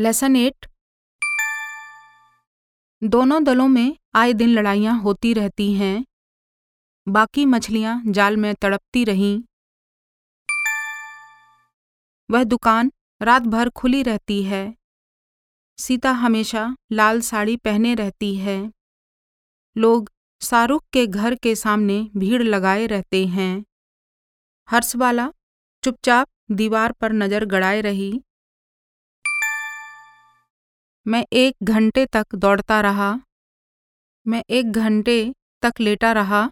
Lesson eight दोनों दलों में आए दिन लड़ाइयाँ होती रहती हैं। बाकी मछलियाँ जाल में तड़पती रहीं। वह दुकान रात भर खुली रहती है। सीता हमेशा लाल साड़ी पहने रहती है। लोग शाहरुख के घर के सामने भीड़ लगाए रहते हैं। हर्षवाला चुपचाप दीवार पर नज़र गड़ाए रही। मैं एक घंटे तक दौड़ता रहा। मैं एक घंटे तक लेटा रहा।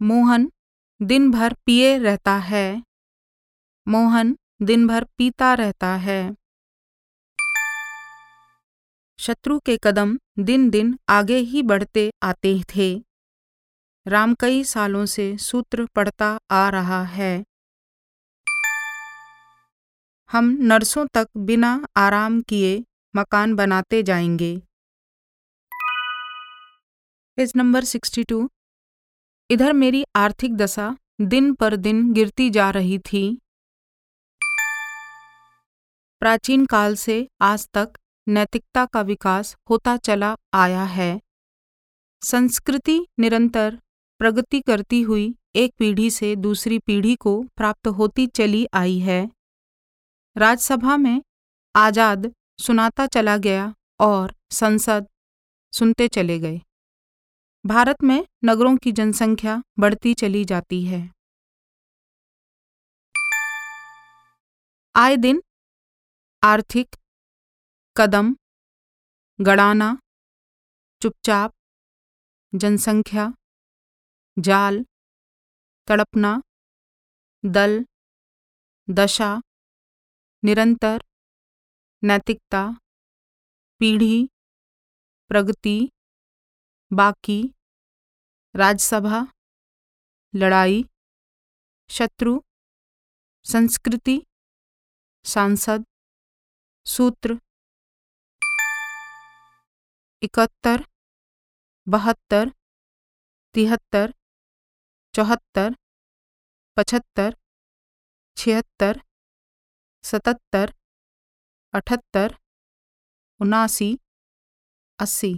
मोहन दिन भर पिए रहता है। मोहन दिन भर पीता रहता है। शत्रु के कदम दिन दिन आगे ही बढ़ते आते थे। राम कई सालों से सूत्र पढ़ता आ रहा है। हम नर्सों तक बिना आराम किए मकान बनाते जाएँगे। Page number sixty two. इधर मेरी आर्थिक दशा दिन पर दिन गिरती जा रही थी। प्राचीन काल से आज तक नैतिकता का विकास होता चला आया है। संस्कृति निरंतर प्रगति करती हुई एक पीढ़ी से दूसरी पीढ़ी को प्राप्त होती चली आई है। राज्यसभा में आज़ाद सुनाता चला गया और संसद सुनते चले गए। भारत में नगरों की जनसंख्या बढ़ती चली जाती है। आए दिन आर्थिक कदम, गड़ाना, चुपचाप, जनसंख्या, जाल, तड़पना, दल, दशा, निरंतर, नैतिकता, पीढ़ी, प्रगति, बाकी, राज्यसभा, लड़ाई, शत्रु, संस्कृति, सांसद, सूत्र। इकहत्तर बहत्तर तिहत्तर चौहत्तर पचहत्तर छिहत्तर सतहत्तर अठहत्तर उनासी अस्सी।